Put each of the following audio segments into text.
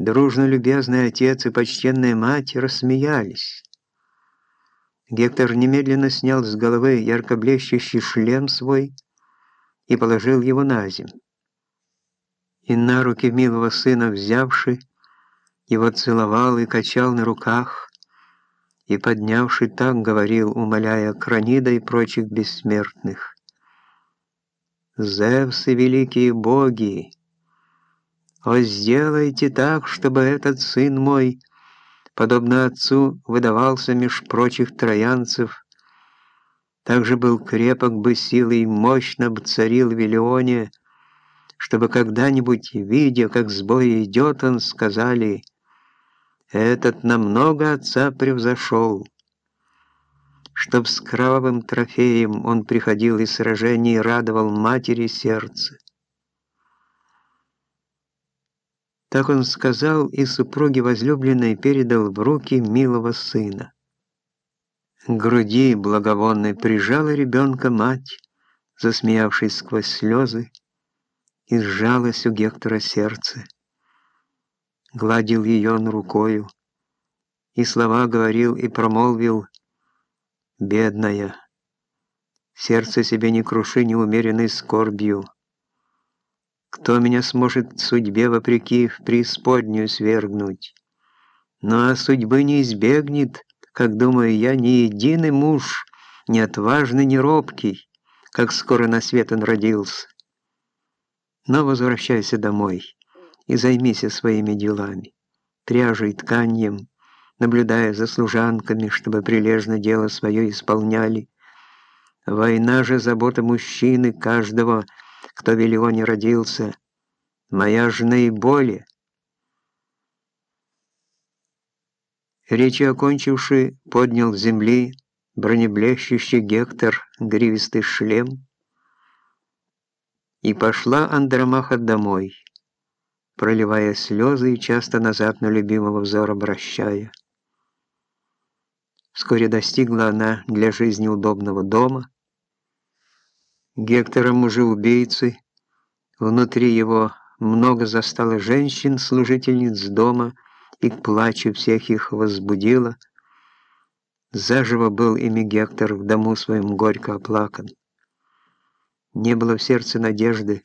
Дружно любезный отец и почтенная мать рассмеялись. Гектор немедленно снял с головы ярко блещущий шлем свой и положил его на землю. И на руки милого сына взявши, его целовал и качал на руках, и, поднявши так, говорил, умоляя Кранида и прочих бессмертных. «Зевсы, великие боги, о, сделайте так, чтобы этот сын мой, подобно отцу, выдавался меж прочих троянцев, также был крепок бы силой мощно бы царил в Виллионе, чтобы когда-нибудь, видя, как с боя идет он, сказали «Этот намного отца превзошел», чтоб с кровавым трофеем он приходил из сражений и радовал матери сердце. Так он сказал, и супруге возлюбленной передал в руки милого сына. Груди благовонной прижала ребенка мать, засмеявшись сквозь слезы, и сжалось у Гектора сердце. Гладил ее он рукою, и слова говорил и промолвил «Бедная, сердце себе не круши неумеренной скорбью». Кто меня сможет судьбе вопреки в преисподнюю свергнуть? Ну а судьбы не избегнет, как думаю я, ни единый муж, ни отважный, ни робкий, как скоро на свет он родился. Но возвращайся домой и займись своими делами, пряжей, тканьем, наблюдая за служанками, чтобы прилежно дело свое исполняли. Война же забота мужчины каждого — кто в Виллионе родился, моя ж наиболее. Речи окончивший, поднял с земли бронеблещущий Гектор гривистый шлем, и пошла Андромаха домой, проливая слезы и часто назад на любимого взор обращая. Вскоре достигла она для жизни удобного дома, Гектором уже убийцы. Внутри его много застало женщин, служительниц дома, и к плачу всех их возбудило. Заживо был ими Гектор в дому своем горько оплакан. Не было в сердце надежды,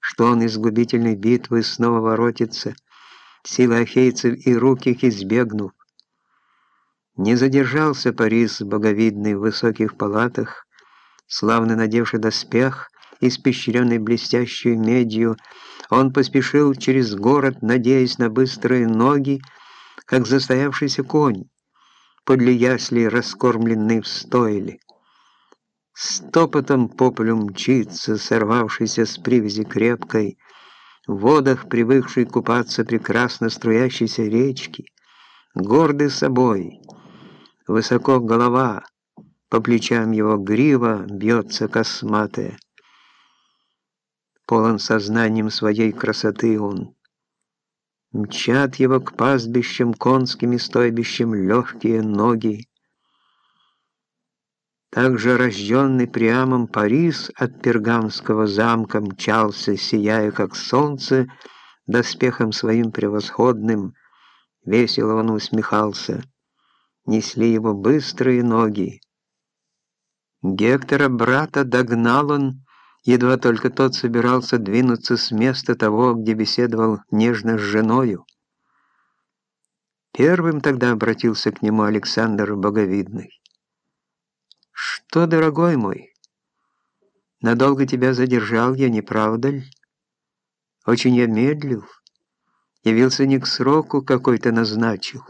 что он из губительной битвы снова воротится, силы ахейцев и рук их избегнув. Не задержался Парис боговидный в высоких палатах, Славно надевший доспех, испещренный блестящей медью, он поспешил через город, надеясь на быстрые ноги, как застоявшийся конь, подле ясли раскормленный в стойле. Стопотом по полю мчится, сорвавшийся с привязи крепкой, в водах, привыкшей купаться прекрасно струящейся речки, гордый собой, высоко голова — по плечам его грива бьется косматая. Полон сознанием своей красоты он. Мчат его к пастбищам конскими стойбищем легкие ноги. Также рожденный Приамом Парис от Пергамского замка мчался, сияя, как солнце, доспехом своим превосходным. Весело он усмехался. Несли его быстрые ноги. Гектора, брата, догнал он, едва только тот собирался двинуться с места того, где беседовал нежно с женою. Первым тогда обратился к нему Александр Боговидный. «Что, дорогой мой, надолго тебя задержал я, не правда ли? Очень я медлил, явился не к сроку какой-то назначил».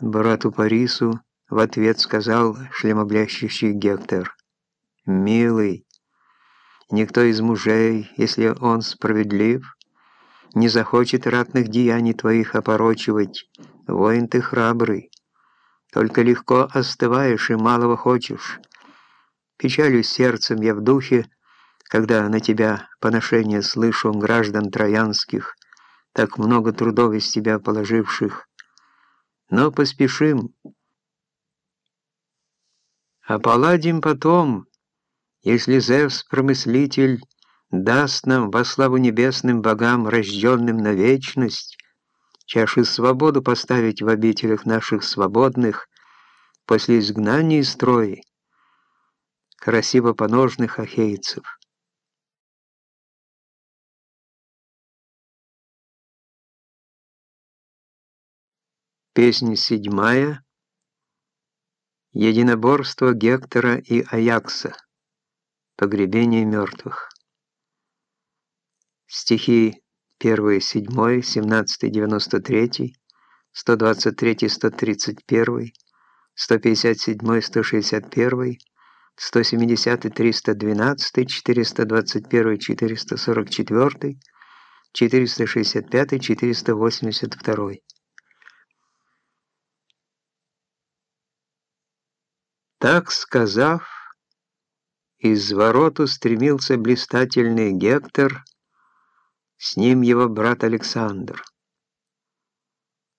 Брату Парису в ответ сказал шлемоблещущий Гектор. «Милый, никто из мужей, если он справедлив, не захочет ратных деяний твоих опорочивать. Воин ты храбрый, только легко остываешь и малого хочешь. Печалюсь сердцем я в духе, когда на тебя поношение слышу граждан троянских, так много трудов из тебя положивших. Но поспешим, а поладим потом, если Зевс, промыслитель, даст нам во славу небесным богам, рожденным на вечность, чашу свободу поставить в обителях наших свободных после изгнания из строи, красиво поножных ахейцев. Песня седьмая. Единоборство Гектора и Аякса. Погребение мертвых. Стихи 1, 7, 17, 93, 123, 131, 157, 161, 170, 312, 421, 444, 465, 482. Так сказав, из ворот устремился блистательный Гектор, с ним его брат Александр.